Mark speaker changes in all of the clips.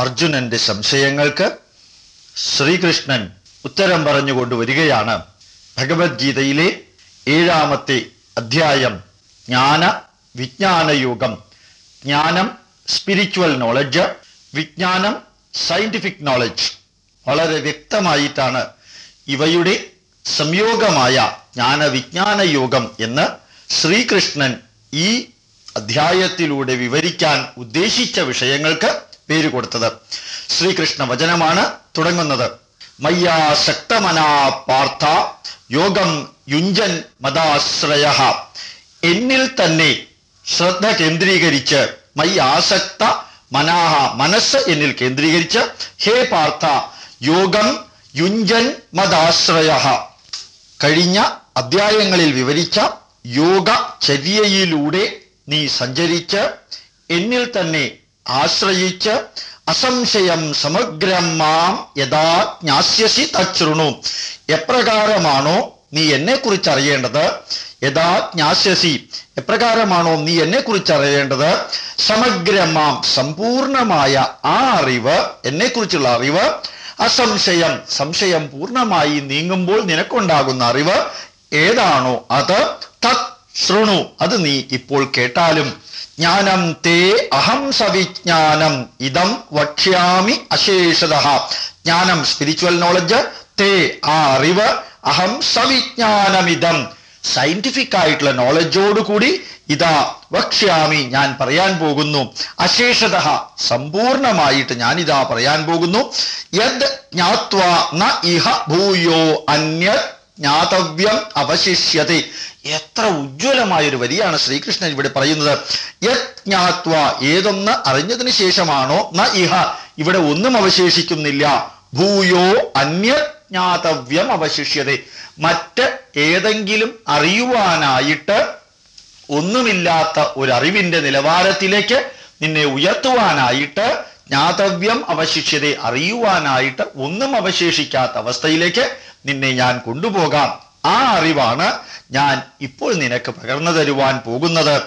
Speaker 1: അർജുനന്റെ സംശയങ്ങൾക്ക് ശ്രീകൃഷ്ണൻ ഉത്തരം പറഞ്ഞു വരികയാണ് ഭഗവത്ഗീതയിലെ ഏഴാമത്തെ അധ്യായം ജ്ഞാന വിജ്ഞാനയോഗം. ജ്ഞാനം സ്പിരിച്വൽ നോളജ് വിജ്ഞാനം സയന്റിഫിക് നോളജ് വളരെ വ്യക്തമായിട്ടാണ് ഇവയുടെ സംയോഗമായ ജ്ഞാനവിജ്ഞാന യോഗം എന്ന് ശ്രീകൃഷ്ണൻ ഈ അധ്യായത്തിലൂടെ വിവരിക്കാൻ ഉദ്ദേശിച്ച വിഷയങ്ങൾക്ക് പേര് കൊടുത്തത്. ശ്രീകൃഷ്ണ വചനമാണ് തുടങ്ങുന്നത്. മയ്യാ ശക്തമനാ പാർത്ഥ യോഗം യുഞ്ചൻ മതാശ്രയ എന്നിൽ തന്നെ ശ്രദ്ധ കേന്ദ്രീകരിച്ച് മൈ ആസക്ത മനാഹ മനസ്സ് എന്നിൽ കേന്ദ്രീകരിച്ച് ഹേ പാർത്ഥ യോഗം യുഞ്ചൻ മതാശ്രയ കഴിഞ്ഞ അധ്യായങ്ങളിൽ വിവരിച്ച യോഗ ചര്യയിലൂടെ നീ സഞ്ചരിച്ച് എന്നിൽ തന്നെ ആശ്രയിച്ച് അസംശയം സമഗ്രമാം യഥാ ജ്ഞാസ്യസി തച്ചൃണു എപ്രകാരമാണോ നീ എന്നെ കുറിച്ച് അറിയേണ്ടത് യഥാ ജ്ഞാസ്യസി എപ്രകാരമാണോ നീ എന്നെ കുറിച്ച് അറിയേണ്ടത് സമഗ്രമാം സമ്പൂർണമായ ആ അറിവ് എന്നെ കുറിച്ചുള്ള അറിവ് അസംശയം സംശയം പൂർണമായി നീങ്ങുമ്പോൾ നിനക്കുണ്ടാകുന്ന അറിവ് ഏതാണോ? അത് തത് ശൃണു അത് നീ ഇപ്പോൾ കേട്ടാലും. ജ്ഞാനം തേ അഹം സവിജ്ഞാനം ഇതം വക്ഷ്യാമി അശേഷത. ജ്ഞാനം സ്പിരിച്വൽ നോളജ് തേ ആ അറിവ് അഹം സവിജ്ഞാനമിതം. സയന്റിഫിക് ആയിട്ടുള്ള നോളജോടുകൂടി ഇതാ വക്ഷ്യാമി ഞാൻ പറയാൻ പോകുന്നു. അശേഷത സമ്പൂർണമായിട്ട് ഞാൻ ഇതാ പറയാൻ പോകുന്നു. യദ് ജ്ഞാത്വ ന ഇഹ ഭൂയോ അന്യ ജ്ഞാതവ്യം അവശിഷ്യത. എത്ര ഉജ്ജ്വലമായ ഒരു വരിയാണ് ശ്രീകൃഷ്ണൻ ഇവിടെ പറയുന്നത്. യജ്ഞാത്വ ഏതൊന്ന് അറിഞ്ഞതിന് ശേഷമാണോ ന ഇഹ ഇവിടെ ഒന്നും അവശേഷിക്കുന്നില്ല. ഭൂയോ അന്യജ്ഞാതവ്യം അവശിഷ്യത. മറ്റ് ഏതെങ്കിലും അറിയുവാനായിട്ട് ഒന്നുമില്ലാത്ത ഒരു അറിവിന്റെ നിലവാരത്തിലേക്ക് നിന്നെ ഉയർത്തുവാനായിട്ട് ജ്ഞാതവ്യം അവശിഷ്യത അറിയുവാനായിട്ട് ഒന്നും അവശേഷിക്കാത്ത അവസ്ഥയിലേക്ക് നിന്നെ ഞാൻ കൊണ്ടുപോകാം. ആ അറിവാണ് ഞാൻ ഇപ്പോൾ നിനക്ക് പകർന്നു തരുവാൻ പോകുന്നത്.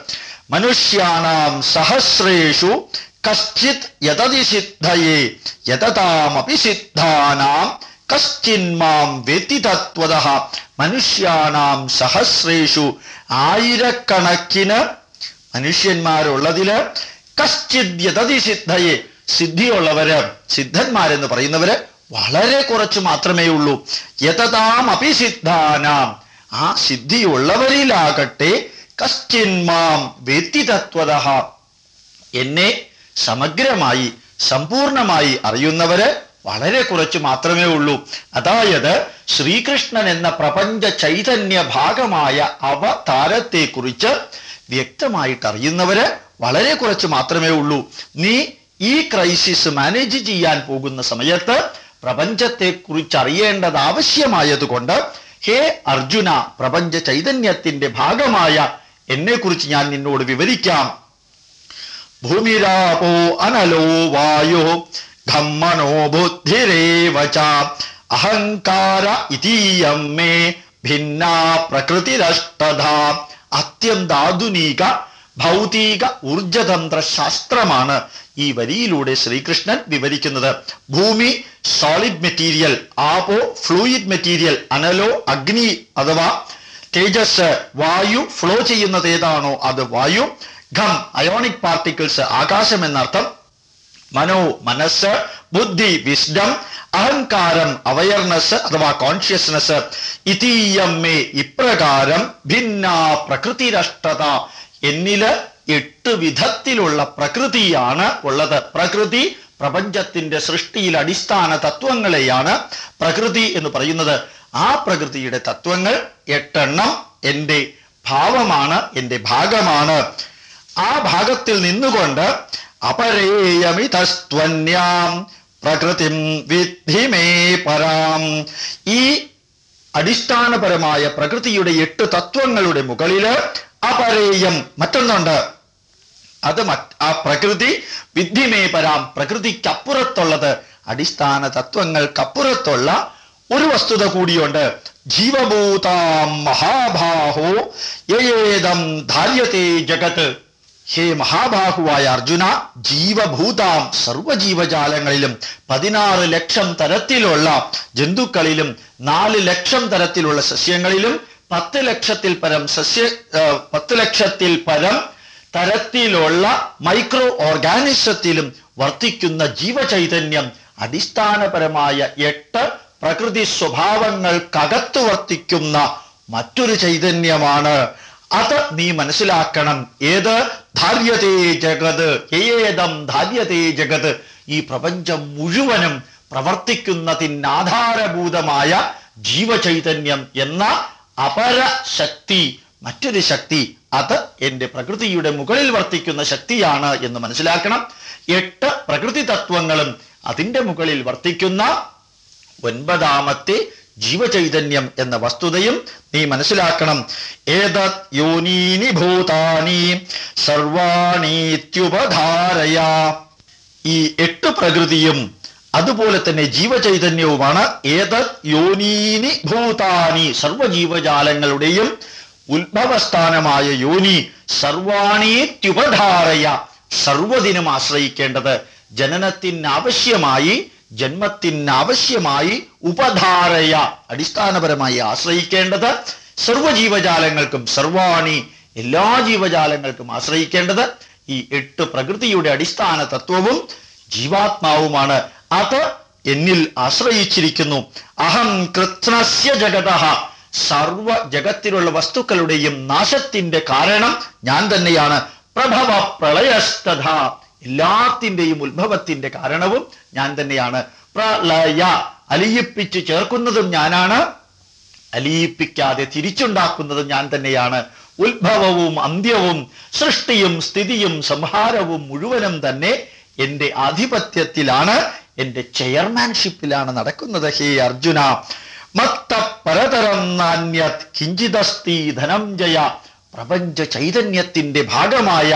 Speaker 1: മനുഷ്യാണാം സഹസ്രേഷു കശ്ചിത് യതതി സിദ്ധയേ യതതാമപി സിദ്ധാനാം കശ്ചിന്മാം വ്യതിതത്വത തത്വത മനുഷ്യാണാം സഹസ്രേഷു ആയിരക്കണക്കിന് മനുഷ്യന്മാരുള്ളതിൽ കശ്ചിത് യതതി സിദ്ധയെ സിദ്ധിയുള്ളവര് സിദ്ധന്മാരെന്ന് പറയുന്നവര് വളരെ കുറച്ച് മാത്രമേ ഉള്ളൂ. യതതാം അഭിസിദ്ധാനാം ആ സിദ്ധിയുള്ളവരിലാകട്ടെ കശ്ചിന്മാം വ്യക്തിതത്വത എന്നെ സമഗ്രമായി സമ്പൂർണമായി അറിയുന്നവര് വളരെ കുറച്ച് മാത്രമേ ഉള്ളൂ. അതായത് ശ്രീകൃഷ്ണൻ എന്ന പ്രപഞ്ച ചൈതന്യ ഭാഗമായ അവതാരത്തെക്കുറിച്ച് വ്യക്തമായിട്ട് അറിയുന്നവര് വളരെ കുറച്ച് മാത്രമേ ഉള്ളൂ. നീ ഈ ക്രൈസിസ് മാനേജ് ചെയ്യാൻ പോകുന്ന സമയത്ത് പ്രപഞ്ചത്തെക്കുറിച്ച് അറിയേണ്ടത് ആവശ്യമായതുകൊണ്ട് ഹേ അർജുന പ്രപഞ്ച ചൈതന്യത്തിന്റെ ഭാഗമായ എന്നെക്കുറിച്ച് ഞാൻ നിന്നോട് വിവരിക്കാം. ഭൂമിരാപോ അനലോ വായോ ഖമ്മനോ ബുദ്ധിരേവച അഹങ്കാര ഇതീയം മേ ഭിന്ന പ്രകൃതിരഷ്ടധ അത്യന്താധുനിക ഭൗതിക ഊർജതന്ത്ര ശാസ്ത്രമാണ് ഈ വരിയിലൂടെ ശ്രീകൃഷ്ണൻ വിവരിക്കുന്നത് ഭൂമി സോളിഡ് മെറ്റീരിയൽ ആപോ ഫ്ലൂയിഡ് മെറ്റീരിയൽ അനലോ അഗ്നി അഥവാ തേജസ് വായു ഫ്ലോ ചെയ്യുന്നത് ഏതാണോ അത് വായു ഘം അയോണിക് പാർട്ടിക്കിൾസ് ആകാശം എന്നർത്ഥം മനോ മനസ്സ് ബുദ്ധി വിസ്ഡം അഹങ്കാരം അവയർനെസ് അഥവാ കോൺഷ്യസ്നെസ് ഇതീയമ്മേ ഇപ്രകാരം ഭിന്ന പ്രകൃതിരഷ്ടത എന്നിൽ എട്ട് വിധത്തിലുള്ള പ്രകൃതിയാണ് ഉള്ളത്. പ്രകൃതി പ്രപഞ്ചത്തിന്റെ സൃഷ്ടിയിൽ അടിസ്ഥാന തത്വങ്ങളെയാണ് പ്രകൃതി എന്ന് പറയുന്നത്. ആ പ്രകൃതിയുടെ തത്വങ്ങൾ എട്ടെണ്ണം എന്റെ ഭാവമാണ് എന്റെ ഭാഗമാണ്. ആ ഭാഗത്തിൽ നിന്നുകൊണ്ട് അപരേയമിതസ്ത്വന്യാം പ്രകൃതിം വിദ്ധി മേ പരാം. ഈ അടിസ്ഥാനപരമായ പ്രകൃതിയുടെ എട്ട് തത്വങ്ങളുടെ മുകളിൽ അപരേയം. മറ്റൊന്നുണ്ട്. അത് ആ പ്രകൃതി വിദ്യമേ പരാം. പ്രകൃതിക്കപ്പുറത്തുള്ളത് അടിസ്ഥാന തത്വങ്ങൾക്കപ്പുറത്തുള്ള ഒരു വസ്തുത കൂടിയുണ്ട്. ജീവഭൂതാം മഹാബാഹോ യേദം ധാര്യത്തെ ജഗത്. ഹേ മഹാബാഹുവായ അർജുന ജീവഭൂതാം സർവജീവജാലങ്ങളിലും പതിനാറ് ലക്ഷം തരത്തിലുള്ള ജന്തുക്കളിലും നാല് ലക്ഷം തരത്തിലുള്ള സസ്യങ്ങളിലും പത്ത് ലക്ഷത്തിൽ പരം സസ്യ പത്ത് ലക്ഷത്തിൽ പരം തരത്തിലുള്ള മൈക്രോ ഓർഗാനിസത്തിലും വർത്തിക്കുന്ന ജീവചൈതന്യം അടിസ്ഥാനപരമായ എട്ട് പ്രകൃതി സ്വഭാവങ്ങൾക്കകത്ത് വർത്തിക്കുന്ന മറ്റൊരു ചൈതന്യമാണ്. അത് നീ മനസ്സിലാക്കണം. ഏത്? ധാര്യതേ ജഗത്. ഏതം ധാര്യതേ ജഗത്? ഈ പ്രപഞ്ചം മുഴുവനും പ്രവർത്തിക്കുന്നതിനാധാരഭൂതമായ ജീവചൈതന്യം എന്ന അപരശക്തി മറ്റൊരു ശക്തി അത് എന്റെ പ്രകൃതിയുടെ മുകളിൽ വർത്തിക്കുന്ന ശക്തിയാണ് എന്ന് മനസ്സിലാക്കണം. എട്ട് പ്രകൃതി തത്വങ്ങളും അതിന്റെ മുകളിൽ വർത്തിക്കുന്ന ഒൻപതാമത്തെ ജീവചൈതന്യം എന്ന വസ്തുതയും നീ മനസ്സിലാക്കണം. ഏതത് യോനീനി ഭൂതാനി സർവാണീത്യുപധാരയ. ഈ എട്ട് പ്രകൃതിയും അതുപോലെ തന്നെ ജീവചൈതന്യവുമാണ്. ഏത് യോനീനി ഭൂതാനി. സർവജീവജാലങ്ങളുടെയും ഉത്ഭവസ്ഥാനമായ യോനി. സർവാണീത്യുപധാരയ. സർവദിനം ആശ്രയിക്കേണ്ടത് ജനനത്തിനാവശ്യമായി ജന്മത്തിനാവശ്യമായി ഉപധാരയ. അടിസ്ഥാനപരമായി ആശ്രയിക്കേണ്ടത് സർവജീവജാലങ്ങൾക്കും സർവാണി എല്ലാ ജീവജാലങ്ങൾക്കും ആശ്രയിക്കേണ്ടത് ഈ എട്ട് പ്രകൃതിയുടെ അടിസ്ഥാന തത്വവും ജീവാത്മാവുമാണ്. അത് എന്നിൽ ആശ്രയിച്ചിരിക്കുന്നു. അഹം കൃത്നസ്യ ജഗത. സർവ ജഗത്തിലുള്ള വസ്തുക്കളുടെയും നാശത്തിന്റെ കാരണം ഞാൻ തന്നെയാണ്. പ്രഭവ പ്രളയസ്തഥ എല്ലാത്തിന്റെയും ഉത്ഭവത്തിന്റെ കാരണവും ഞാൻ തന്നെയാണ്. പ്രളയ. അലിയിപ്പിച്ച് ചേർക്കുന്നതും ഞാനാണ്. അലിയിപ്പിക്കാതെ തിരിച്ചുണ്ടാക്കുന്നതും ഞാൻ തന്നെയാണ്. ഉത്ഭവവും അന്ത്യവും സൃഷ്ടിയും സ്ഥിതിയും സംഹാരവും മുഴുവനും തന്നെ എന്റെ ആധിപത്യത്തിലാണ് എന്റെ ചെയർമാൻഷിപ്പിലാണ് നടക്കുന്നത് ഹേ അർജുന. മത്ത പരതരം നാന്യത് കിഞ്ചിതസ്തി ധനഞ്ജയ പ്രപഞ്ച ചൈതന്യത്തിന്റെ ഭാഗമായ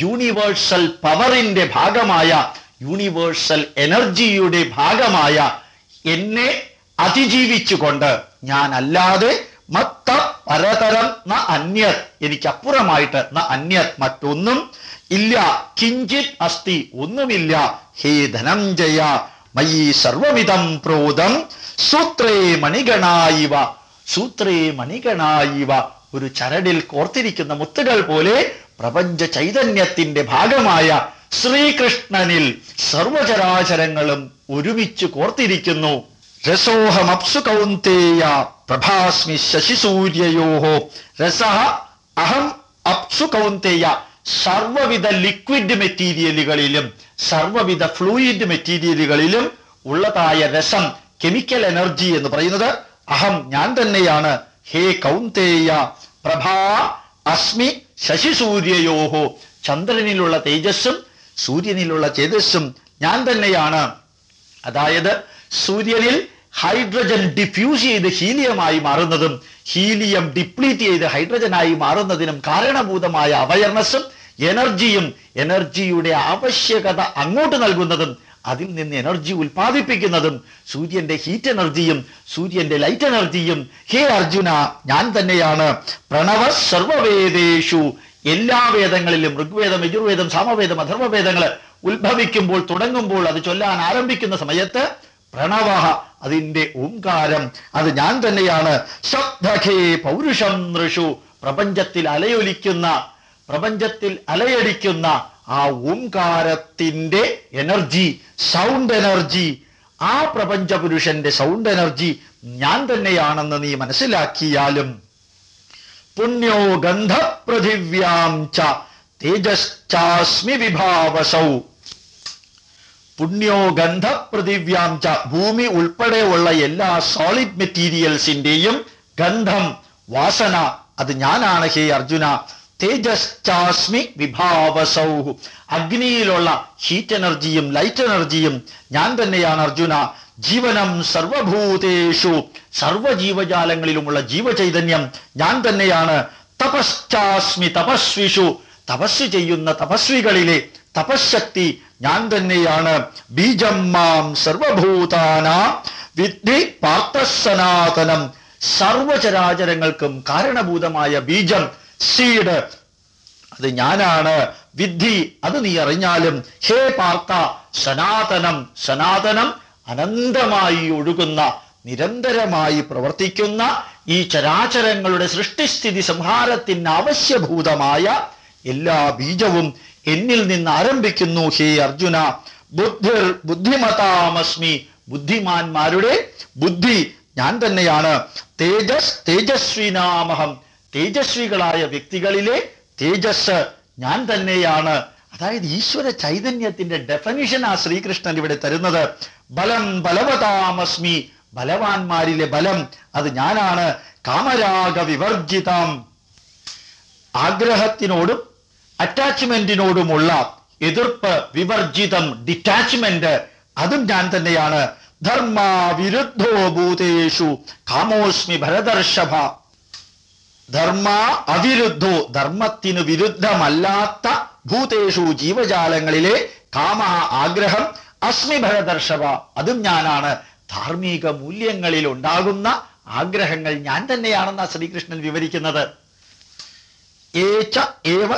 Speaker 1: യൂണിവേഴ്സൽ പവറിന്റെ ഭാഗമായ യൂണിവേഴ്സൽ എനർജിയുടെ ഭാഗമായ എന്നെ അതിജീവിച്ചുകൊണ്ട് ഞാൻ അല്ലാതെ മത്ത പരതരം ന അന്യത് എനിക്കപ്പുറമായിട്ട് ന അന്യത് മറ്റൊന്നും ഇല്ല കിഞ്ചിത് അസ്തി ഒന്നുമില്ല. ഹേ ധനഞ്ജയ മയി സർവമിതം പ്രോതം സൂത്രേ മണിഗണായിവ സൂത്രേ മണിഗണായിവ. ഒരു ചരടിൽ കോർത്തിരിക്കുന്ന മുത്തുകൾ പോലെ പ്രപഞ്ച ചൈതന്യത്തിന്റെ ഭാഗമായ ശ്രീകൃഷ്ണനിൽ സർവചരാചരങ്ങളും ഒരുമിച്ച് കോർത്തിരിക്കുന്നു. രസോഹമപ്സു കൗന്തേയ പ്രഭാസ്മി ശശിസൂര്യയോഹോ രസ അഹം അപ്സു കൗന്തേയ. സർവവിധ ലിക്വിഡ് മെറ്റീരിയലുകളിലും സർവവിധ ഫ്ലൂയിഡ് മെറ്റീരിയലുകളിലും ഉള്ളതായ രസം കെമിക്കൽ എനർജി എന്ന് പറയുന്നത് അഹം ഞാൻ തന്നെയാണ്. ഹേ കൗന്തേയ പ്രഭാ അസ്മി ശശിസൂര്യയോഹോ ചന്ദ്രനിലുള്ള തേജസ്സും സൂര്യനിലുള്ള തേജസ്സും ഞാൻ തന്നെയാണ്. അതായത് സൂര്യനിൽ ഹൈഡ്രജൻ ഡിഫ്യൂസ് ചെയ്ത് ഹീലിയമായി മാറുന്നതും ഹീലിയം ഡിപ്ലീറ്റ് ചെയ്ത് ഹൈഡ്രജനായി മാറുന്നതിനും കാരണഭൂതമായ അവയർനെസ്സും എനർജിയും എനർജിയുടെ ആവശ്യകത അങ്ങോട്ട് നൽകുന്നതും അതിൽ നിന്ന് എനർജി ഉൽപ്പാദിപ്പിക്കുന്നതും സൂര്യന്റെ ഹീറ്റ് എനർജിയും സൂര്യന്റെ ലൈറ്റ് എനർജിയും. ഹേ അർജുന ഞാൻ തന്നെയാണ്. പ്രണവ സർവവേദേഷു. എല്ലാ വേദങ്ങളിലും ഋഗ്വേദം യജുർവേദം സാമവേദം അധർവവേദങ്ങൾ ഉത്ഭവിക്കുമ്പോൾ തുടങ്ങുമ്പോൾ അത് ചൊല്ലാൻ ആരംഭിക്കുന്ന സമയത്ത് പ്രണവ അതിന്റെ ഓംകാരം അത് ഞാൻ തന്നെയാണ്. ശബ്ദഖേ പൗരുഷം നൃഷു. പ്രപഞ്ചത്തിൽ അലയൊലിക്കുന്ന പ്രപഞ്ചത്തിൽ അലയടിക്കുന്ന ആ ഓംകാരത്തിന്റെ എനർജി സൗണ്ട് എനർജി ആ പ്രപഞ്ച പുരുഷന്റെ സൗണ്ട് എനർജി ഞാൻ തന്നെയാണെന്ന് നീ മനസ്സിലാക്കിയാലും പുണ്യോ ഗന്ധപൃഥിവ്യാം ച തേജശ്ചാസ്മി വിഭാവസൗ. പുണ്യോ ഗന്ധപൃഥിവ്യാം ച. ഭൂമി ഉൾപ്പെടെയുള്ള എല്ലാ സോളിഡ് മെറ്റീരിയൽസിന്റെയും ഗന്ധം. വാസന. അത് ഞാനാണ് ഹേ അർജുന. തേജസ്മി വിഭാവസൗ അഗ്നിയിലുള്ള ഹീറ്റ് എനർജിയും ലൈറ്റ് എനർജിയും ഞാൻ തന്നെയാണ് അർജുന. ജീവനം സർവഭൂതേഷു. സർവജീവജാലങ്ങളിലുമുള്ള ജീവചൈതന്യം ഞാൻ തന്നെയാണ്. തപശ്ചാസ്മി തപസ്വിഷു. തപസ് ചെയ്യുന്ന തപസ്വികളിലെ തപശക്തി ഞാൻ തന്നെയാണ് ബീജം മാം സർവഭൂതാന വിദ്ധി പാർത്ഥസനാതനം. സർവചരാചരങ്ങൾക്കും കാരണഭൂതമായ ബീജം സീഡ്. അത് ഞാനാണ് വിദ്ധി അത് നീ അറിഞ്ഞാലും. ഹേ പാർത്ഥ സനാതനം സനാതനം അനന്തമായി ഒഴുകുന്ന നിരന്തരമായി പ്രവർത്തിക്കുന്ന ഈ ചരാചരങ്ങളുടെ സൃഷ്ടിസ്ഥിതി സംഹാരത്തിന് ആവശ്യഭൂതമായ എല്ലാ ബീജവും എന്നിൽ നിന്ന് ആരംഭിക്കുന്നു. ഹേ അർജുന ബുദ്ധിർ ബുദ്ധിമതാമസ്മി. ബുദ്ധിമാന്മാരുടെ ബുദ്ധി ഞാൻ തന്നെയാണ്. തേജസ് തേജസ്വിനാമഹം. തേജസ്വികളായ വ്യക്തികളിലെ തേജസ് ഞാൻ തന്നെയാണ്. അതായത് ഈശ്വര ചൈതന്യത്തിന്റെ ഡെഫനിഷൻ ആ ശ്രീകൃഷ്ണൻ ഇവിടെ തരുന്നത്. ബലം ബലവതാമസ്മി. ബലവാന്മാരിലെ ബലം അത് ഞാനാണ്. കാമരാഗ വിവർജിതം ആഗ്രഹത്തിനോടും അറ്റാച്ച്മെന്റിനോടുമുള്ള എതിർപ്പ് വിവർജിതം ഡിറ്റാച്ച്മെന്റ് അതും ഞാൻ തന്നെയാണ്. ധർമ്മ വിരുദ്ധോ ഭൂതേഷു കാമോസ്മി ഭരദർഷഭ. ധർമ്മ അവിരുദ്ധോ ധർമ്മത്തിന് വിരുദ്ധമല്ലാത്ത ഭൂതേഷു ജീവജാലങ്ങളിലെ കാമ ആഗ്രഹം അസ്മി ഭരദർഷഭ അതും ഞാനാണ്. ധാർമ്മിക മൂല്യങ്ങളിൽ ഉണ്ടാകുന്ന ആഗ്രഹങ്ങൾ ഞാൻ തന്നെയാണെന്നാണ് ശ്രീകൃഷ്ണൻ വിവരിക്കുന്നത്.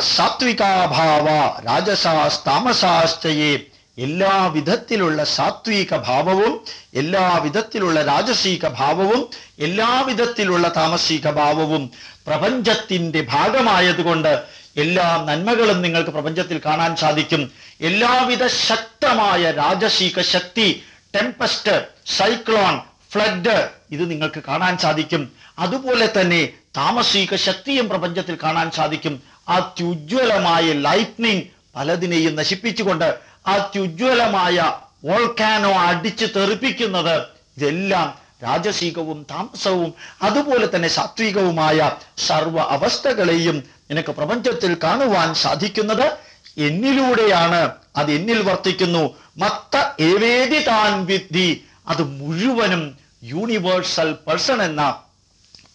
Speaker 1: സാത്വികാഭാവ രാജസാസ്താമസാശ്ചയേ. എല്ലാ വിധത്തിലുള്ള സാത്വിക ഭാവവും എല്ലാ വിധത്തിലുള്ള രാജസീക ഭാവവും എല്ലാ വിധത്തിലുള്ള താമസിക ഭാവവും പ്രപഞ്ചത്തിന്റെ ഭാഗമായതുകൊണ്ട് എല്ലാ നന്മകളും നിങ്ങൾക്ക് പ്രപഞ്ചത്തിൽ കാണാൻ സാധിക്കും. എല്ലാവിധ ശക്തമായ രാജസീക ശക്തി ടെമ്പസ്റ്റ് സൈക്ലോൺ ഫ്ലഡ് ഇത് നിങ്ങൾക്ക് കാണാൻ സാധിക്കും. അതുപോലെ തന്നെ താമസിക ശക്തിയും പ്രപഞ്ചത്തിൽ കാണാൻ സാധിക്കും. അത്യുജ്വലമായ ലൈറ്റ്നിങ് പലതിനെയും നശിപ്പിച്ചുകൊണ്ട് അത്യുജ്വലമായ വോൾക്കാനോ അടിച്ചു തെറിപ്പിക്കുന്നത് ഇതെല്ലാം രാജസീകവും താമസവും അതുപോലെ തന്നെ സാത്വികവുമായ സർവ അവസ്ഥകളെയും നിനക്ക് പ്രപഞ്ചത്തിൽ കാണുവാൻ സാധിക്കുന്നത് എന്നിലൂടെയാണ്. അത് എന്നിൽ വർത്തിക്കുന്നു. മത്ത ഏവേദി താൻ വിദ്ധി. അത് മുഴുവനും യൂണിവേഴ്സൽ പേഴ്സൺ എന്ന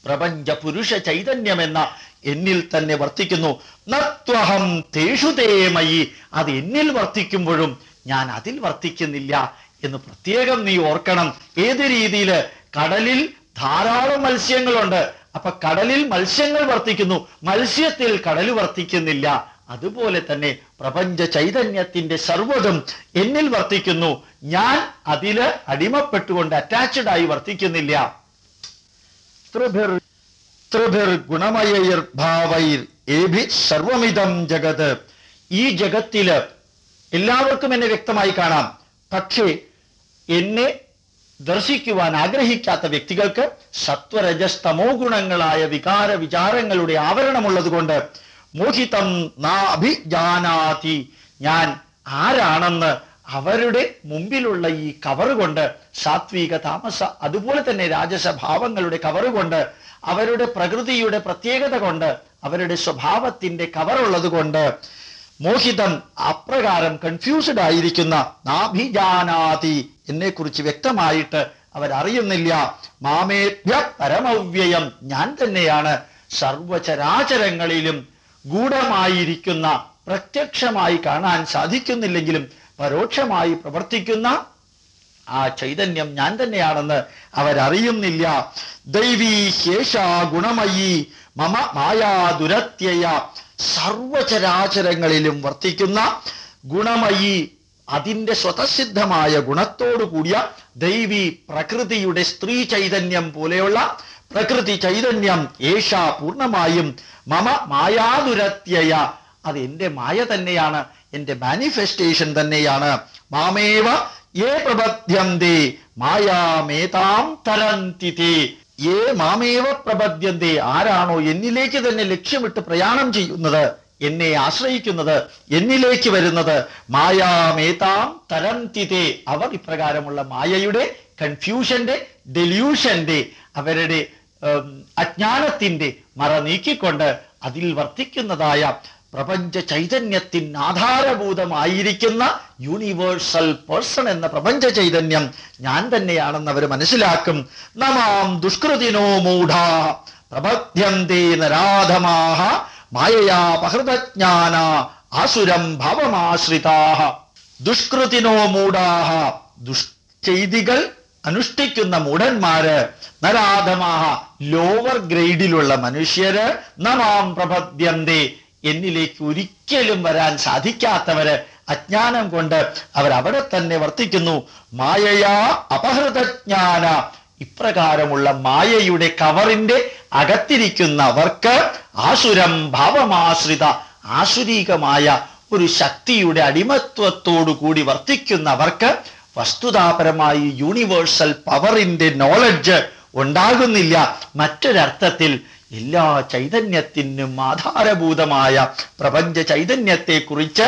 Speaker 1: പ്രപഞ്ച പുരുഷ ചൈതന്യമെന്ന എന്നിൽ തന്നെ വർത്തിക്കുന്നു. നത്വഹം തേഷുതേമയി അത് എന്നിൽ വർത്തിക്കുമ്പോഴും ഞാൻ അതിൽ വർത്തിക്കുന്നില്ല എന്ന് പ്രത്യേകം നീ ഓർക്കണം. ഏത് രീതിയിൽ കടലിൽ ധാരാളം മത്സ്യങ്ങളുണ്ട്. അപ്പൊ കടലിൽ മത്സ്യങ്ങൾ വർത്തിക്കുന്നു. മത്സ്യത്തിൽ കടൽ വർത്തിക്കുന്നില്ല. അതുപോലെ തന്നെ പ്രപഞ്ച ചൈതന്യത്തിന്റെ സർവതും എന്നിൽ വർത്തിക്കുന്നു. ഞാൻ അതിൽ അടിമപ്പെട്ടുകൊണ്ട് അറ്റാച്ച്ഡായി വർത്തിക്കുന്നില്ല. ത്രിഭിർ ത്രിഭിർ ഗുണമയൈർ ഭാവൈർ ഏഭി സർവമിതം ജഗത്. ഈ ജഗത്തിൽ എല്ലാവർക്കും എന്നെ വ്യക്തമായി കാണാം. പക്ഷേ എന്നെ ദർശിക്കുവാൻ ആഗ്രഹിക്കാത്ത വ്യക്തികൾക്ക് സത്വരജസ്തമോ ഗുണങ്ങളായ വികാര വിചാരങ്ങളുടെ ആവരണമുള്ളത് കൊണ്ട് മോഹിതം നാഭിജാനാതി ഞാൻ ആരാണെന്ന് അവരുടെ മുമ്പിലുള്ള ഈ കവർ കൊണ്ട് സാത്വിക താമസ അതുപോലെ തന്നെ രാജസഭാവങ്ങളുടെ കവർ കൊണ്ട് അവരുടെ പ്രകൃതിയുടെ പ്രത്യേകത കൊണ്ട് അവരുടെ സ്വഭാവത്തിന്റെ കവറുള്ളത് കൊണ്ട് മോഹിതം അപ്രകാരം കൺഫ്യൂസ്ഡ് ആയിരിക്കുന്ന നാഭിജാനാതി എന്നെ കുറിച്ച് വ്യക്തമായിട്ട് അവരറിയുന്നില്ല. മാമേഭ്യ പരമവ്യയം ഞാൻ തന്നെയാണ്. സർവചരാചരങ്ങളിലും ഗൂഢമായിരിക്കുന്ന പ്രത്യക്ഷമായി കാണാൻ സാധിക്കുന്നില്ലെങ്കിലും പരോക്ഷമായി പ്രവർത്തിക്കുന്ന ആ ചൈതന്യം ഞാൻ തന്നെയാണെന്ന് അവരറിയുന്നില്ല. ദൈവീ ശേഷ ഗുണമയി മമ മായാ ദുരത്യയ. സർവചരാചരങ്ങളിലും വർത്തിക്കുന്ന ഗുണമയി അതിന്റെ സ്വതസിദ്ധമായ ഗുണത്തോടു കൂടിയ ദൈവി പ്രകൃതിയുടെ സ്ത്രീ ചൈതന്യം പോലെയുള്ള പ്രകൃതി ചൈതന്യം ഏഷ പൂർണമായും മമ മായാദുരത്യയ അത് എന്റെ മായ തന്നെയാണ്. എന്റെ മാനിഫെസ്റ്റേഷൻ തന്നെയാണ്. മാമേവ ഏ പ്രബദ്ധ്യന്തി മായാമേതാം തരന്തി ഏ മാമേവ പ്രബദ്ധ്യന്തി ആരാണോ എന്നിലേക്ക് തന്നെ ലക്ഷ്യമിട്ട് പ്രയാണം ചെയ്യുന്നത് എന്നെ ആശ്രയിക്കുന്നത് എന്നിലേക്ക് വരുന്നത് മായാമേതാം തരന്തിതേ അവർ ഇപ്രകാരമുള്ള മായയുടെ കൺഫ്യൂഷന്റെ ഡെല്യൂഷന്റെ അവരുടെ അജ്ഞാനത്തിന്റെ മറ നീക്കിക്കൊണ്ട് അതിൽ വർത്തിക്കുന്നതായ പ്രപഞ്ച ചൈതന്യത്തിന് ആധാരഭൂതമായിരിക്കുന്ന യൂണിവേഴ്സൽ പേഴ്സൺ എന്ന പ്രപഞ്ച ചൈതന്യം ഞാൻ തന്നെയാണെന്ന് അവർ മനസ്സിലാക്കും. നമാം ദുഷ്കൃതിനോ മൂഢ. പ്രബദ്ധ്യന്തേ നരാധമാഹ. മായയാ പഹൃതജ്ഞാന. ആസുരം ഭവമാശ്രിതാഹ. ദുഷ്കൃതിനോ മൂഢാഹ. ദുഷ്ചെയ്തികൾ അനുഷ്ഠിക്കുന്ന മൂഢന്മാര് നരാധമാഹ. ലോവർ ഗ്രേഡിലുള്ള മനുഷ്യര് നമാം പ്രപദ്യന്തേ എന്നിലേക്ക് ഒരിക്കലും വരാൻ സാധിക്കാത്തവര് അജ്ഞാനം കൊണ്ട് അവർ അവരവിടെ തന്നെ വർത്തിക്കുന്നു. മായയാ അപഹൃതജ്ഞാന. ഇപ്രകാരമുള്ള മായയുടെ കവറിന്റെ അകത്തിരിക്കുന്നവർക്ക് ആസുരം ഭാവമാശ്രിത ആസുരീകമായ ഒരു ശക്തിയുടെ അടിമത്വത്തോടു കൂടി വർത്തിക്കുന്നവർക്ക് വസ്തുതാപരമായി യൂണിവേഴ്സൽ പവറിന്റെ നോളജ് ഉണ്ടാകുന്നില്ല. മറ്റൊരർത്ഥത്തിൽ എല്ലാ ചൈതന്യത്തിനും ആധാരഭൂതമായ പ്രപഞ്ച ചൈതന്യത്തെക്കുറിച്ച്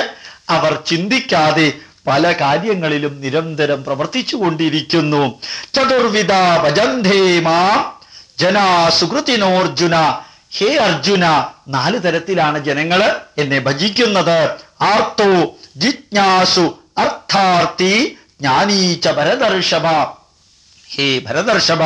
Speaker 1: അവർ ചിന്തിക്കാതെ പല കാര്യങ്ങളിലും നിരന്തരം പ്രവർത്തിച്ചു കൊണ്ടിരിക്കുന്നു. ചതുർവിധ ഭജന്ധേ മാം ജനാ സുഹൃത്തിനോർജുന ഹേ അർജുന നാല് തരത്തിലാണ് ജനങ്ങൾ എന്നെ ഭജിക്കുന്നത്. ആർത്തോ ജിജ്ഞാസു അർത്ഥാർത്ഥി ജ്ഞാനീച്ച ഭരതർഷഭ ഹേ ഭരതർഷഭ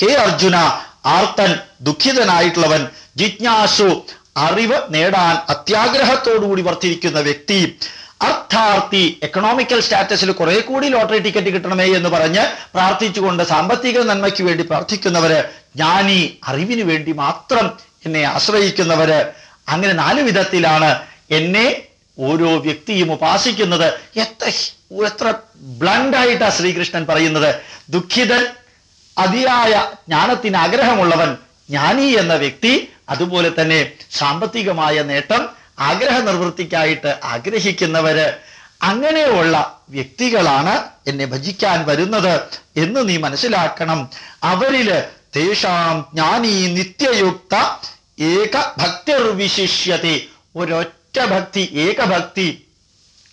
Speaker 1: ഹേ അർജുന ആർത്തൻ ദുഃഖിതനായിട്ടുള്ളവൻ ജിജ്ഞാസു അറിവ് നേടാൻ അത്യാഗ്രഹത്തോടുകൂടി വർത്തിരിക്കുന്ന വ്യക്തി. അർത്ഥാർത്ഥി എക്കണോമിക്കൽ സ്റ്റാറ്റസിൽ കുറെ കൂടി ലോട്ടറി ടിക്കറ്റ് കിട്ടണമേ എന്ന് പറഞ്ഞ് പ്രാർത്ഥിച്ചുകൊണ്ട് സാമ്പത്തിക നന്മയ്ക്ക് വേണ്ടി പ്രാർത്ഥിക്കുന്നവര് ജ്ഞാനി അറിവിന് വേണ്ടി മാത്രം എന്നെ ആശ്രയിക്കുന്നവര്. അങ്ങനെ നാല് വിധത്തിലാണ് എന്നെ ഓരോ വ്യക്തിയും ഉപാസിക്കുന്നത്. എത്ര എത്ര ബ്ലണ്ടായിട്ടാ ശ്രീകൃഷ്ണൻ പറയുന്നത്. ദുഃഖിതൻ അതിയായ ജ്ഞാനത്തിന് ആഗ്രഹമുള്ളവൻ ജ്ഞാനി എന്ന വ്യക്തി അതുപോലെ തന്നെ സാമ്പത്തികമായ നേട്ടം ആഗ്രഹ നിർവൃത്തിക്കായിട്ട് ആഗ്രഹിക്കുന്നവര് അങ്ങനെയുള്ള വ്യക്തികളാണ് എന്നെ ഭജിക്കാൻ വരുന്നത് എന്ന് നീ മനസ്സിലാക്കണം. അവരിൽ തേഷാം ജ്ഞാനി നിത്യയുക്ത ഏക ഭക്തിർവിശിഷ്യത. ഒരൊറ്റ ഭക്തി ഏകഭക്തി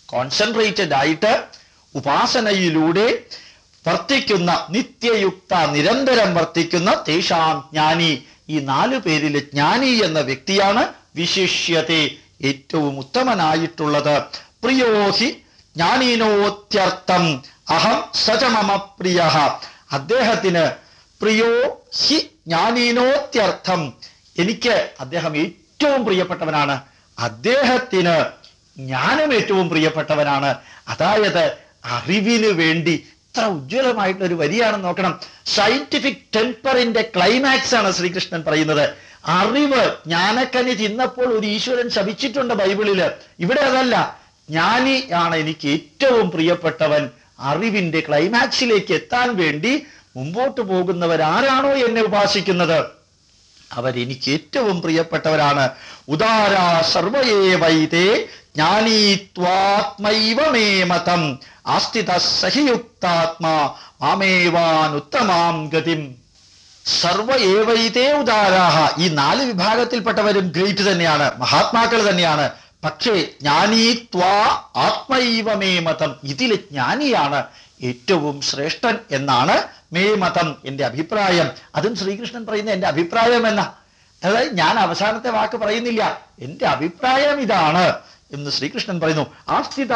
Speaker 1: കോൺസെൻട്രേറ്റഡ് ആയിട്ട് ഉപാസനയിലൂടെ വർത്തിക്കുന്ന നിത്യയുക്ത നിരന്തരം വർത്തിക്കുന്ന തേഷാം ജ്ഞാനി. ഈ നാലു പേരിൽ ജ്ഞാനി എന്ന വ്യക്തിയാണ് വിശിഷ്യത്തെ ഏറ്റവും ഉത്തമനായിട്ടുള്ളത്. പ്രിയോഹി ജ്ഞാനീനോത്യർത്ഥം. അഹം സചമമ പ്രിയ അദ്ദേഹത്തിന് പ്രിയോ ഹി ജ്ഞാനീനോത്യർത്ഥം. എനിക്ക് അദ്ദേഹം ഏറ്റവും പ്രിയപ്പെട്ടവനാണ്. അദ്ദേഹത്തിന് ജ്ഞാനം ഏറ്റവും പ്രിയപ്പെട്ടവനാണ്. അതായത് അറിവിന് വേണ്ടി ഉജ്ജ്വലമായിട്ടുള്ള ഒരു വരിയാണെന്ന് നോക്കണം. സയന്റിഫിക് ടെമ്പറിന്റെ ക്ലൈമാക്സ് ആണ് ശ്രീകൃഷ്ണൻ പറയുന്നത്. അറിവ് ജ്ഞാനക്കനി തിന്നപ്പോൾ ഒരു ഈശ്വരൻ ശപിച്ചിട്ടുണ്ട് ബൈബിളിൽ. ഇവിടെ അതല്ല. ജ്ഞാനി ആണ് എനിക്ക് ഏറ്റവും പ്രിയപ്പെട്ടവൻ. അറിവിന്റെ ക്ലൈമാക്സിലേക്ക് എത്താൻ വേണ്ടി മുമ്പോട്ട് പോകുന്നവരാരാണോ എന്നെ ഉപാസിക്കുന്നത്? അവരെനിക്ക് ഏറ്റവും പ്രിയപ്പെട്ടവരാണ്. ഉദാരാ സർവയേ വൈതേ ജ്ഞാനീത്വാത്മൈവമേ മതം. ആസ്ഥിത സഹിയുക്താത്മാ മാമേവാനുത്തമാം ഗതിം. സർവ ഏവൈതേ ഉദാരാഹ. ഈ നാല് വിഭാഗത്തിൽപ്പെട്ടവരും ഗ്രേറ്റ് തന്നെയാണ്. മഹാത്മാക്കൾ തന്നെയാണ്. പക്ഷേ ജ്ഞാനീത്വാ ആത്മൈവ മേ മതം. ഇതിലെ ജ്ഞാനിയാണ് ഏറ്റവും ശ്രേഷ്ഠൻ എന്നാണ് മേ മതം എന്റെ അഭിപ്രായം. അതും ശ്രീകൃഷ്ണൻ പറയുന്ന എന്റെ അഭിപ്രായം എന്ന. അതായത് ഞാൻ അവസാനത്തെ വാക്ക് പറയുന്നില്ല. എന്റെ അഭിപ്രായം ഇതാണ് എന്ന് ശ്രീകൃഷ്ണൻ പറയുന്നു. ആസ്ഥിത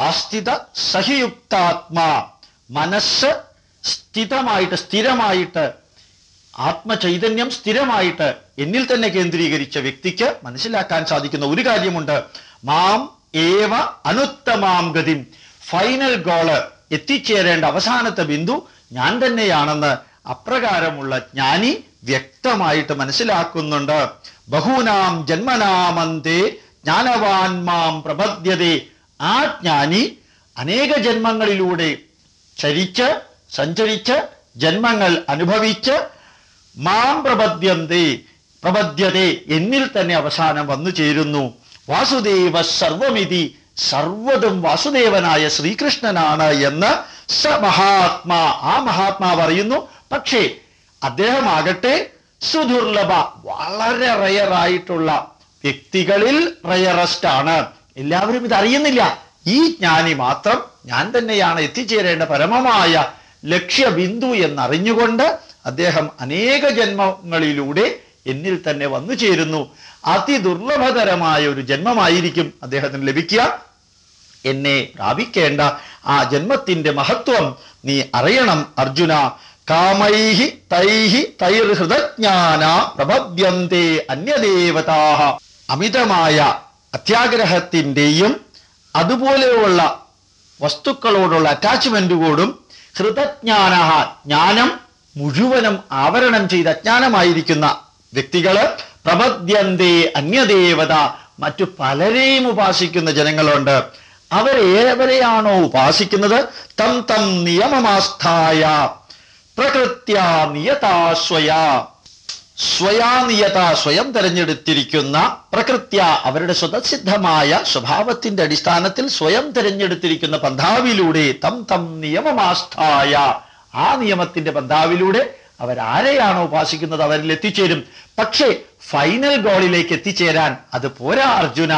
Speaker 1: ആസ്ഥിത സഹിയുക്താത്മാ. മനസ്സ് സ്ഥിതമായിട്ട് സ്ഥിരമായിട്ട് ആത്മചൈതന്യം സ്ഥിരമായിട്ട് എന്നിൽ തന്നെ കേന്ദ്രീകരിച്ച വ്യക്തിക്ക് മനസ്സിലാക്കാൻ സാധിക്കുന്ന ഒരു കാര്യമുണ്ട്. മാം ഏവ അനുത്തമാം ഗതി. ഫൈനൽ ഗോൾ എത്തിച്ചേരേണ്ട അവസാനത്തെ ബിന്ദു ഞാൻ തന്നെയാണെന്ന് അപ്രകാരമുള്ള ജ്ഞാനി വ്യക്തമായിട്ട് മനസ്സിലാക്കുന്നുണ്ട്. ബഹൂനാം ജന്മനാമന്തേ ജ്ഞാനവാൻ മാം പ്രപദ്യതേ ആ ജ്ഞാനി അനേക ജന്മങ്ങളിലൂടെ ചരിച്ച് സഞ്ചരിച്ച് ജന്മങ്ങൾ അനുഭവിച്ച് മാം പ്രപദ്യന്തേ പ്രപദ്യതേ എന്നിൽ തന്നെ അവസാനം വന്നു ചേരുന്നു. വാസുദേവ സർവമിതി സർവതും വാസുദേവനായ ശ്രീകൃഷ്ണനാണ് എന്ന് സ മഹാത്മാ ആ മഹാത്മാ പറയുന്നു. പക്ഷേ അദ്ദേഹമാകട്ടെ സുദുർലഭ വളരെ റയറായിട്ടുള്ള വ്യക്തികളിൽ റയറസ്റ്റ് ആണ്. എല്ലാവരും ഇത് അറിയുന്നില്ല. ഈ ജ്ഞാനി മാത്രം ഞാൻ തന്നെയാണ് എത്തിച്ചേരേണ്ട പരമമായ ലക്ഷ്യബിന്ദു എന്നറിഞ്ഞുകൊണ്ട് അദ്ദേഹം അനേക ജന്മങ്ങളിലൂടെ എന്നിൽ തന്നെ വന്നു ചേരുന്നു. അതിദുർലഭതരമായ ഒരു ജന്മമായിരിക്കും അദ്ദേഹത്തിന് ലഭിക്കുക. എന്നെ പ്രാപിക്കേണ്ട ആ ജന്മത്തിന്റെ മഹത്വം നീ അറിയണം അർജുന. കാമൈഹി തൈഹി തൈർഹൃതജ്ഞാന പ്രഭവ്യന്തേ അന്യദേവതാ അമിതമായ അത്യാഗ്രഹത്തിന്റെയും അതുപോലെയുള്ള വസ്തുക്കളോടുള്ള അറ്റാച്ച്മെന്റുകൂടും ഹൃതജ്ഞാന ജ്ഞാനം മുഴുവനും ആവരണം ചെയ്ത അജ്ഞാനമായിരിക്കുന്ന വ്യക്തികൾ പ്രപദ്യന്തേ അന്യദേവത മറ്റു പലരെയും ഉപാസിക്കുന്ന ജനങ്ങളുണ്ട്. അവരേവരെയാണോ ഉപാസിക്കുന്നത്? തം തം നിയമമാസ്ഥായ പ്രകൃത്യ നിയതാശ്വയ സ്വയാനിയത സ്വയം തിരഞ്ഞെടുത്തിരിക്കുന്ന പ്രകൃത്യ അവരുടെ സ്വതസിദ്ധമായ സ്വഭാവത്തിന്റെ അടിസ്ഥാനത്തിൽ സ്വയം തിരഞ്ഞെടുത്തിരിക്കുന്ന പന്ഥാവിലൂടെ തം തം നിയമമാസ്ഥായ ആ നിയമത്തിന്റെ പന്ഥാവിലൂടെ അവരാരെയാണ് ഉപാസിക്കുന്നത് അവരിൽ എത്തിച്ചേരും. പക്ഷേ ഫൈനൽ ഗോളിലേക്ക് എത്തിച്ചേരാൻ അത് പോരാ അർജുന.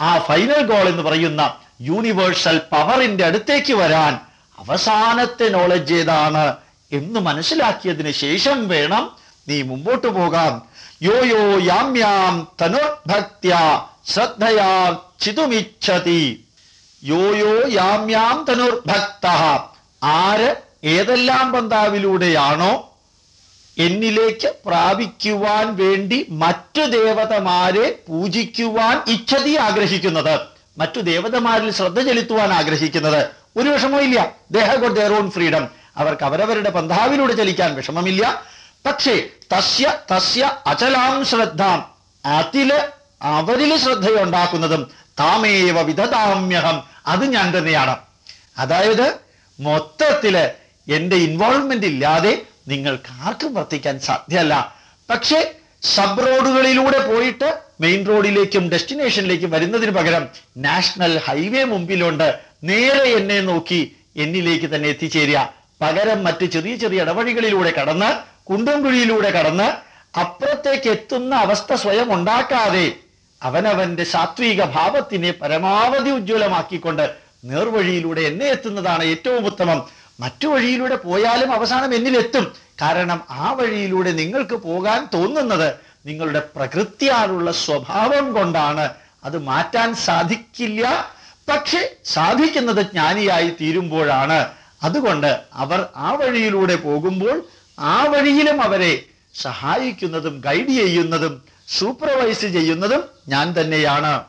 Speaker 1: ആ ഫൈനൽ ഗോൾ എന്ന് പറയുന്ന യൂണിവേഴ്സൽ പവറിന്റെ അടുത്തേക്ക് വരാൻ അവസാനത്തെ നോളജ് ഏതാണ് എന്ന് മനസ്സിലാക്കിയതിന് ശേഷം വേണം മുമ്പോട്ട് പോകാം. യോ യോ യാമ്യാം തനുർഭക്ത്യ ശ്രദ്ധയാ ചിതുമിച്ഛതി. യോ യോ യാമ്യാം തനുർഭക്ത. ആര് ഏതെല്ലാം ബന്ധാവിലൂടെയാണോ എന്നിലേക്ക് പ്രാപിക്കുവാൻ വേണ്ടി മറ്റു ദേവതമാരെ പൂജിക്കുവാൻ ഇച്ഛതി ആഗ്രഹിക്കുന്നത്. മറ്റു ദേവതമാരിൽ ശ്രദ്ധ ചെലുത്തുവാൻ ആഗ്രഹിക്കുന്നത്. ഒരു വിഷമവും ഇല്ല ദേഹ ഗോട്ട് ദർ ഓൺ ഫ്രീഡം അവർക്ക് അവരവരുടെ പന്ഥാവിലൂടെ ചലിക്കാൻ വിഷമമില്ല. പക്ഷേ തസ്യ തസ്യ അചലാം ശ്രദ്ധാം. അതിൽ അവരിൽ ശ്രദ്ധയുണ്ടാക്കുന്നതും താമേവ വിധതാമ്യഹം അത് ഞാൻ തന്നെയാണ്. അതായത് മൊത്തത്തിൽ എന്റെ ഇൻവോൾവ്മെന്റ് ഇല്ലാതെ നിങ്ങൾക്ക് ആർക്കും വർത്തിക്കാൻ സാധ്യമല്ല. പക്ഷേ സബ് റോഡുകളിലൂടെ പോയിട്ട് മെയിൻ റോഡിലേക്കും ഡെസ്റ്റിനേഷനിലേക്കും വരുന്നതിന് പകരം നാഷണൽ ഹൈവേ മുമ്പിലുണ്ട്. നേരെ എന്നെ നോക്കി എന്നിലേക്ക് തന്നെ എത്തിച്ചേരുക. പകരം മറ്റ് ചെറിയ ചെറിയ ഇടവഴികളിലൂടെ കടന്ന് കുണ്ടും കുഴിയിലൂടെ കടന്ന് അപ്പുറത്തേക്ക് എത്തുന്ന അവസ്ഥ സ്വയം ഉണ്ടാക്കാതെ അവനവന്റെ സാത്വിക ഭാവത്തിനെ പരമാവധി ഉജ്ജ്വലമാക്കിക്കൊണ്ട് നേർവഴിയിലൂടെ എന്നെ എത്തുന്നതാണ് ഏറ്റവും ഉത്തമം. മറ്റു വഴിയിലൂടെ പോയാലും അവസാനം എന്നിലെത്തും. കാരണം ആ വഴിയിലൂടെ നിങ്ങൾക്ക് പോകാൻ തോന്നുന്നത് നിങ്ങളുടെ പ്രകൃതിയാലുള്ള സ്വഭാവം കൊണ്ടാണ്. അത് മാറ്റാൻ സാധിക്കില്ല. പക്ഷെ സാധിക്കുന്നത് ജ്ഞാനിയായി തീരുമ്പോഴാണ്. അതുകൊണ്ട് അവർ ആ വഴിയിലൂടെ പോകുമ്പോൾ ആ വഴിയിലും അവരെ സഹായിക്കുന്നതും ഗൈഡ് ചെയ്യുന്നതും സൂപ്പർവൈസ് ചെയ്യുന്നതും ഞാൻ തന്നെയാണ്.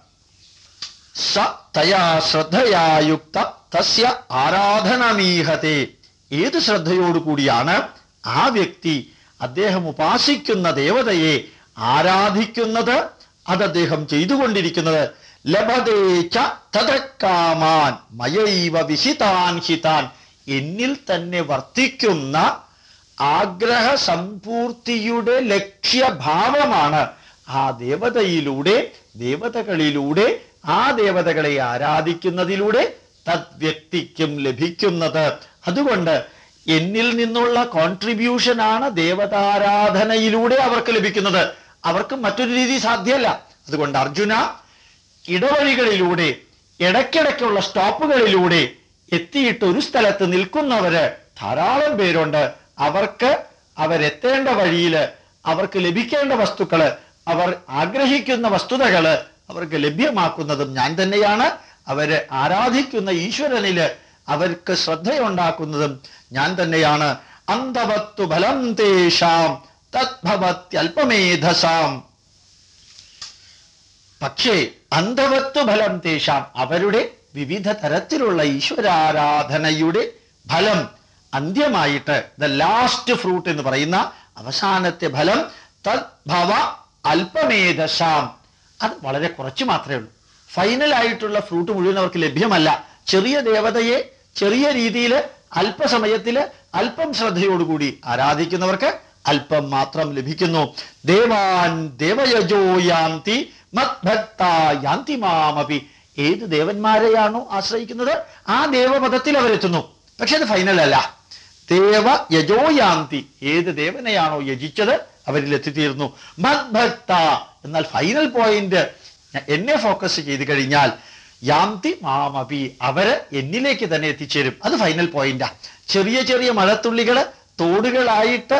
Speaker 1: സ തയാ ശ്രദ്ധയായുക്ത തസ്യ ആരാധനമീഹത്തെ. ഏത് ശ്രദ്ധയോടുകൂടിയാണ് ആ വ്യക്തി അദ്ദേഹം ഉപാസിക്കുന്ന ദേവതയെ ആരാധിക്കുന്നത്? അത് അദ്ദേഹം ചെയ്തുകൊണ്ടിരിക്കുന്നത് ലഭതേച്ച തതക്കാമാൻ മയൈവ വിഹിതാൻ ഹിതാൻ എന്നിൽ തന്നെ വർത്തിക്കുന്ന ആഗ്രഹ സമ്പൂർത്തിയുടെ ലക്ഷ്യഭാവമാണ്. ആ ദേവതയിലൂടെ ദേവതകളിലൂടെ ആ ദേവതകളെ ആരാധിക്കുന്നതിലൂടെ തദ്വ്യക്തിക്കും ലഭിക്കുന്നത്. അതുകൊണ്ട് എന്നിൽ നിന്നുള്ള കോൺട്രിബ്യൂഷൻ ആണ് ദേവതാരാധനയിലൂടെ അവർക്ക് ലഭിക്കുന്നത്. അവർക്ക് മറ്റൊരു രീതി സാധ്യമല്ല. അതുകൊണ്ട് അർജുന ഇടവഴികളിലൂടെ ഇടയ്ക്കിടയ്ക്കുള്ള സ്റ്റോപ്പുകളിലൂടെ എത്തിയിട്ട് ഒരു സ്ഥലത്ത് നിൽക്കുന്നവര് ധാരാളം പേരുണ്ട്. അവർക്ക് അവരെത്തേണ്ട വഴിയിൽ അവർക്ക് ലഭിക്കേണ്ട വസ്തുക്കൾ അവർ ആഗ്രഹിക്കുന്ന വസ്തുതകൾ അവർക്ക് ലഭ്യമാക്കുന്നതും ഞാൻ തന്നെയാണ്. അവർ ആരാധിക്കുന്ന ഈശ്വരനിൽ അവർക്ക് ശ്രദ്ധയുണ്ടാക്കുന്നതും ഞാൻ തന്നെയാണ്. അന്തവത്തു ഫലം തേഷാം തദ്ഭവത്യൽപമേധസാം പക്ഷേ അന്ധവത്വ ഫലം തേഷാം. അവരുടെ വിവിധ തരത്തിലുള്ള ഈശ്വരാരാധനയുടെ ഫലം അന്ത്യമായിട്ട് ദ ലാസ്റ്റ് ഫ്രൂട്ട് എന്ന് പറയുന്ന അവസാനത്തെ ഫലം തദ്ഭവ അല്പമേധശാം അത് വളരെ കുറച്ച് മാത്രമേ ഉള്ളൂ. ഫൈനൽ ആയിട്ടുള്ള ഫ്രൂട്ട് മുഴുവൻ അവർക്ക് ലഭ്യമല്ല. ചെറിയ ദേവതയെ ചെറിയ രീതിയിൽ അല്പസമയത്തിൽ അല്പം ശ്രദ്ധയോടുകൂടി ആരാധിക്കുന്നവർക്ക് അല്പം മാത്രം ലഭിക്കുന്നു. ദേവാൻ ദേവയജോ യാന്തി മാമപി. ഏത് ദേവന്മാരെയാണോ ആശ്രയിക്കുന്നത് ആ ദേവപദത്തിൽ അവരെത്തുന്നു. പക്ഷെ അത് ഫൈനൽ അല്ല. ദേവ യജോയാന്തി ഏത് ദേവനെയാണോ യജിച്ചത് അവരിൽ എത്തിത്തീരുന്നു മദ്ഭക്ത. എന്നാൽ ഫൈനൽ പോയിന്റ് എന്നെ ഫോക്കസ് ചെയ്ത് കഴിഞ്ഞാൽ യാന്തി മാമപി അവർ എന്നിലേക്ക് തന്നെ എത്തിച്ചേരും. അത് ഫൈനൽ പോയിന്റാ ചെറിയ ചെറിയ മഴത്തുള്ളികൾ തോടുകളായിട്ട്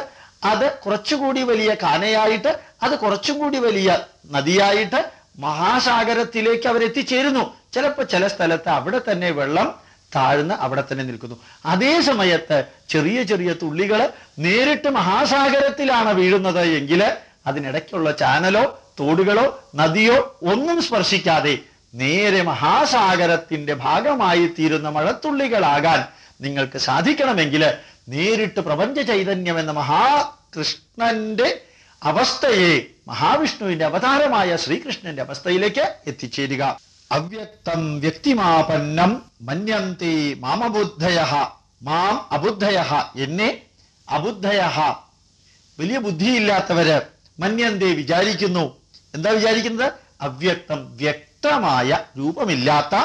Speaker 1: അത് കുറച്ചുകൂടി വലിയ കാനയായിട്ട് അത് കുറച്ചും കൂടി വലിയ നദിയായിട്ട് മഹാസാഗരത്തിലേക്ക് അവരെത്തിച്ചേരുന്നു. ചിലപ്പോൾ ചില സ്ഥലത്ത് അവിടെ തന്നെ വെള്ളം താഴ്ന്ന് അവിടെ തന്നെ നിൽക്കുന്നു. അതേ സമയത്ത് ചെറിയ ചെറിയ തുള്ളികൾ നേരിട്ട് മഹാസാഗരത്തിലാണ് വീഴുന്നത് എങ്കിൽ അതിനിടയ്ക്കുള്ള ചാനലോ തോടുകളോ നദിയോ ഒന്നും സ്പർശിക്കാതെ നേരെ മഹാസാഗരത്തിന്റെ ഭാഗമായി തീരുന്ന മഴത്തുള്ളികളാകാൻ നിങ്ങൾക്ക് സാധിക്കണമെങ്കിൽ നേരിട്ട് പ്രപഞ്ച ചൈതന്യം എന്ന മഹാകൃഷ്ണന്റെ അവസ്ഥയെ മഹാവിഷ്ണുവിന്റെ അവതാരമായ ശ്രീകൃഷ്ണന്റെ അവസ്ഥയിലേക്ക് എത്തിച്ചേരുക. അവ്യക്തം വ്യക്തിമാപന്നം മന്യന്തി മാമബുദ്ധയ മാം അബുദ്ധയ എന്നെ അബുദ്ധയ വലിയ ബുദ്ധിയില്ലാത്തവര് മന്യന്തി വിചാരിക്കുന്നു. എന്താ വിചാരിക്കുന്നത്? അവ്യക്തം വ്യക്തമായ രൂപമില്ലാത്ത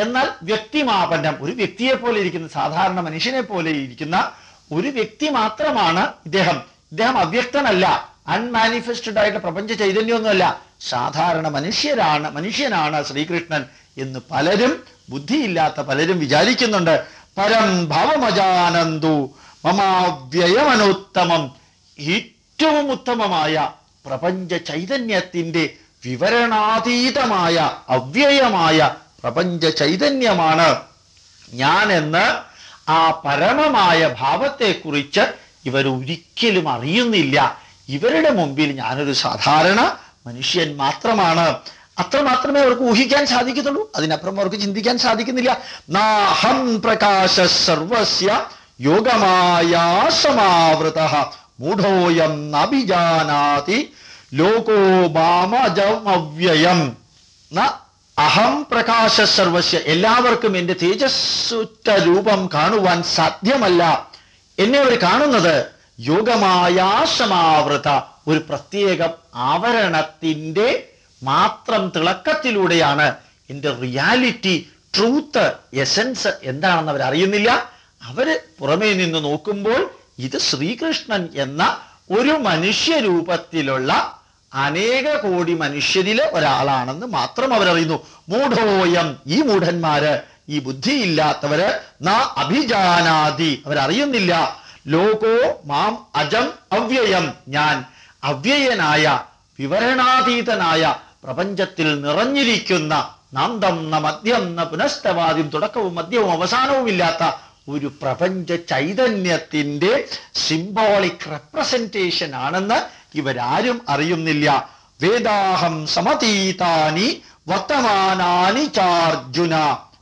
Speaker 1: എന്നാൽ വ്യക്തിമാപന്നം ഒരു വ്യക്തിയെ പോലെ ഇരിക്കുന്ന സാധാരണ മനുഷ്യനെ പോലെ ഇരിക്കുന്ന ഒരു വ്യക്തി മാത്രമാണ് ഇദ്ദേഹം. ഇദ്ദേഹം അവ്യക്തനല്ല. അൺമാനിഫെസ്റ്റഡ് ആയിട്ട് പ്രപഞ്ച ചൈതന്യമൊന്നുമല്ല. സാധാരണ മനുഷ്യരാണ് മനുഷ്യനാണ് ശ്രീകൃഷ്ണൻ എന്ന് പലരും ബുദ്ധിയില്ലാത്ത പലരും വിചാരിക്കുന്നുണ്ട്. പരം ഭവമജാനന്ദു മമാവ്യയമനോത്തമം. ഏറ്റവും ഉത്തമമായ പ്രപഞ്ച ചൈതന്യത്തിന്റെ വിവരണാതീതമായ അവ്യയമായ പ്രപഞ്ച ചൈതന്യമാണ്. ഞാനെന്ന് ആ പരമമായ ഭാവത്തെക്കുറിച്ച് ഇവർ ഒരിക്കലും അറിയുന്നില്ല. ഇവരുടെ മുമ്പിൽ ഞാനൊരു സാധാരണ മനുഷ്യൻ മാത്രമാണ്. അത്ര മാത്രമേ അവർക്ക് ഊഹിക്കാൻ സാധിക്കത്തുള്ളൂ. അതിനപ്പുറം അവർക്ക് ചിന്തിക്കാൻ സാധിക്കുന്നില്ല. നാഹം പ്രകാശ സർവസ്യ യോഗമായ സമാവൃത മൂഢോയം നഭിജാനാതി. ലോകോ മാമജമവ്യയം. അഹം പ്രകാശ സർവസ്യ. എല്ലാവർക്കും എന്റെ തേജസ്സുറ്റ രൂപം കാണുവാൻ സാധ്യമല്ല. എന്നെ അവർ കാണുന്നത് യോഗമായ സമാവൃത ഒരു പ്രത്യേക ആവരണത്തിന്റെ മാത്രം തിളക്കത്തിലൂടെയാണ് എന്റെ റിയാലിറ്റി ട്രൂത്ത് എസൻസ് എന്താണെന്ന് അവർ അറിയുന്നില്ല. അവർ പുറമേ നിന്ന് നോക്കുമ്പോൾ ഇത് ശ്രീകൃഷ്ണൻ എന്ന ഒരു മനുഷ്യരൂപത്തിലുള്ള അനേക കോടി മനുഷ്യരിലെ ഒരാളാണെന്ന് മാത്രം അവരറിയുന്നു മൂഢോയം ഈ മൂഢന്മാര് ഈ ബുദ്ധിയില്ലാത്തവര് ന അഭിജാനാതി അവരറിയുന്നില്ല ലോകോ മാം അജം അവ്യയം ഞാൻ അവ്യയനായ വിവരണാതീതനായ പ്രപഞ്ചത്തിൽ നിറഞ്ഞിരിക്കുന്ന നാന്തം ന മദ്യം ന പുനസ്തവാദ്യം തുടക്കവും മദ്യവും അവസാനവും ഇല്ലാത്ത ഒരു പ്രപഞ്ച ചൈതന്യത്തിന്റെ സിംബോളിക് റെപ്രസെന്റേഷൻ ആണെന്ന് ഇവരാരും അറിയുന്നില്ല. വേദാഹം സമതീതാനി വർത്തമാനാനി ചാർജുന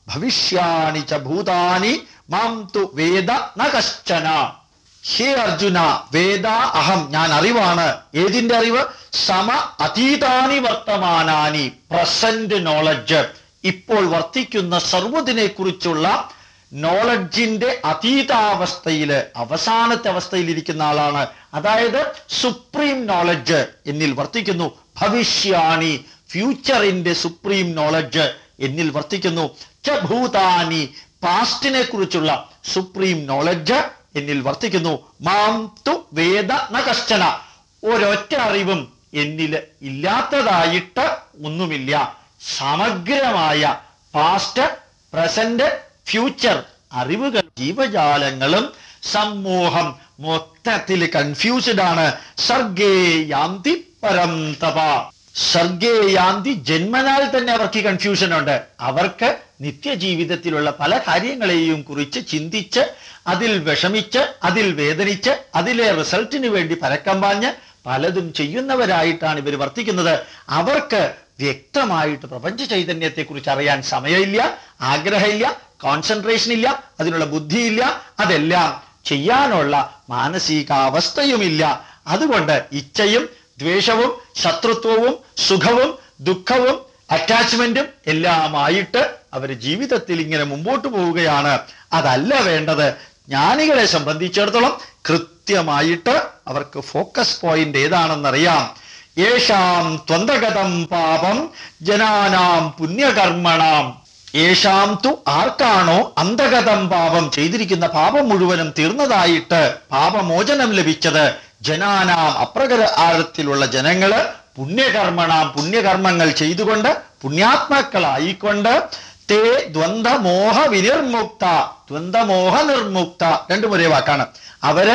Speaker 1: ഭവിഷ്യാണി ച ഭൂതാനി മാം തു വേദ ന കശ്ചന. ഹേ അർജുന വേദ അഹം. ഞാൻ അറിവാണ്. ഏതിന്റെ അറിവ്? സമ അതീതാനി വർത്തമാനാനി പ്രസന്റ് നോളജ് ഇപ്പോൾ വർത്തിക്കുന്ന സർവതിനെ കുറിച്ചുള്ള നോളജിന്റെ അതീതാവസ്ഥയിൽ അവസാനത്തെ അവസ്ഥയിൽ ഇരിക്കുന്ന ആളാണ്. അതായത് സുപ്രീം നോളജ് എന്നിൽ വർത്തിക്കുന്നു. ഭവിഷ്യാണി ഫ്യൂച്ചറിന്റെ സുപ്രീം നോളജ് എന്നിൽ വർത്തിക്കുന്നു. ച ഭൂതാനി പാസ്റ്റിനെ കുറിച്ചുള്ള സുപ്രീം നോളജ് എന്നിൽ വർത്തിക്കുന്നു. മാം തു വേദ ന കഷ്ടന ഒരൊറ്റ അറിവും എന്നിൽ ഇല്ലാത്തതായിട്ട് ഒന്നുമില്ല. സമഗ്രമായ പാസ്റ്റ് പ്രസന്റ് ഫ്യൂച്ചർ അറിവുകൾ ജീവജാലങ്ങളും സമൂഹം മൊത്തത്തിൽ കൺഫ്യൂസ്ഡ് ആണ്. സർഗേ യാന്തി പരം തപ സർഗേ യാന്തി ജന്മനാൽ തന്നെ അവർക്ക് കൺഫ്യൂഷൻ ഉണ്ട്. അവർക്ക് നിത്യജീവിതത്തിലുള്ള പല കാര്യങ്ങളെയും കുറിച്ച് ചിന്തിച്ച് അതിൽ വിഷമിച്ച് അതിൽ വേദനിച്ച് അതിലെ റിസൾട്ടിന് വേണ്ടി പരക്കം പാഞ്ഞ് പലതും ചെയ്യുന്നവരായിട്ടാണ് ഇവർ വർത്തിക്കുന്നത്. അവർക്ക് വ്യക്തമായിട്ട് പ്രപഞ്ച ചൈതന്യത്തെ കുറിച്ച് അറിയാൻ സമയമില്ല ആഗ്രഹമില്ല കോൺസെൻട്രേഷൻ ഇല്ല അതിനുള്ള ബുദ്ധിയില്ല അതെല്ലാം ചെയ്യാനുള്ള മാനസികാവസ്ഥയുമില്ല. അതുകൊണ്ട് ഇച്ഛയും ദ്വേഷവും ശത്രുത്വവും സുഖവും ദുഃഖവും അറ്റാച്ച്മെന്റും എല്ലാമായിട്ട് അവർ ജീവിതത്തിൽ ഇങ്ങനെ മുമ്പോട്ട് പോവുകയാണ്. അതല്ല വേണ്ടത് ജ്ഞാനികളെ സംബന്ധിച്ചിടത്തോളം കൃത്യമായിട്ട് അവർക്ക് ഫോക്കസ് പോയിന്റ് ഏതാണെന്നറിയാം. യേശാം ത്വന്തഗതം പാപം ജനാനാം പുണ്യകർമ്മണാം. യേശാം തു ആർക്കാണോ അന്തഗതം പാപം ചെയ്തിരിക്കുന്ന പാപം മുഴുവനും തീർന്നതായിട്ട് പാപമോചനം ലഭിച്ചത് ജനാനാം അപ്രകാരത്തിലുള്ള ജനങ്ങൾ പുണ്യകർമ്മണാം പുണ്യകർമ്മങ്ങൾ ചെയ്തുകൊണ്ട് പുണ്യാത്മാക്കളായിക്കൊണ്ട് തേ ദ്വന്ദ്മോഹ വിനിർമുക്ത ദ്വന്ദ്മോഹ നിർമുക്ത രണ്ടും ഒരേ വാക്കാണ്. അവർ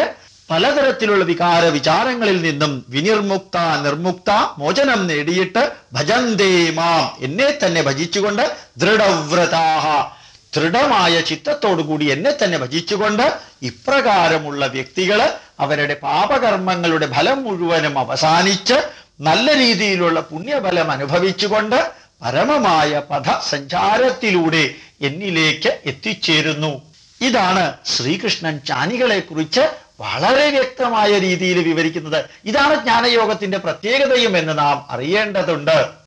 Speaker 1: പലതരത്തിലുള്ള വികാര വിചാരങ്ങളിൽ നിന്നും വിനിർമുക്ത നിർമുക്ത മോചനം നേടിയിട്ട് ഭജന്തേ മാം എന്നെ തന്നെ ഭജിച്ചുകൊണ്ട് ദൃഢവ്രതാഹ ദൃഢമായ ചിത്തത്തോടുകൂടി എന്നെ തന്നെ ഭജിച്ചുകൊണ്ട് ഇപ്രകാരമുള്ള വ്യക്തികൾ അവരുടെ പാപകർമ്മങ്ങളുടെ ഫലം മുഴുവനും അവസാനിച്ച് നല്ല രീതിയിലുള്ള പുണ്യഫലം അനുഭവിച്ചുകൊണ്ട് പരമമായ പഥ സഞ്ചാരത്തിലൂടെ എന്നിലേക്ക് എത്തിച്ചേരുന്നു. ഇതാണ് ശ്രീകൃഷ്ണൻ ജ്ഞാനികളെ കുറിച്ച് വളരെ വ്യക്തമായ രീതിയിൽ വിവരിക്കുന്നത്. ഇതാണ് ജ്ഞാനയോഗത്തിന്റെ പ്രത്യേകതയും എന്ന് നാം അറിയേണ്ടതുണ്ട്.